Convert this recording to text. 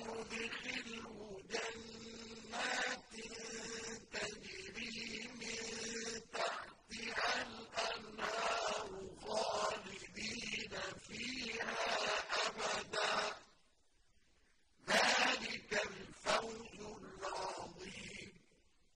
وَيُدْخِلْهُمُ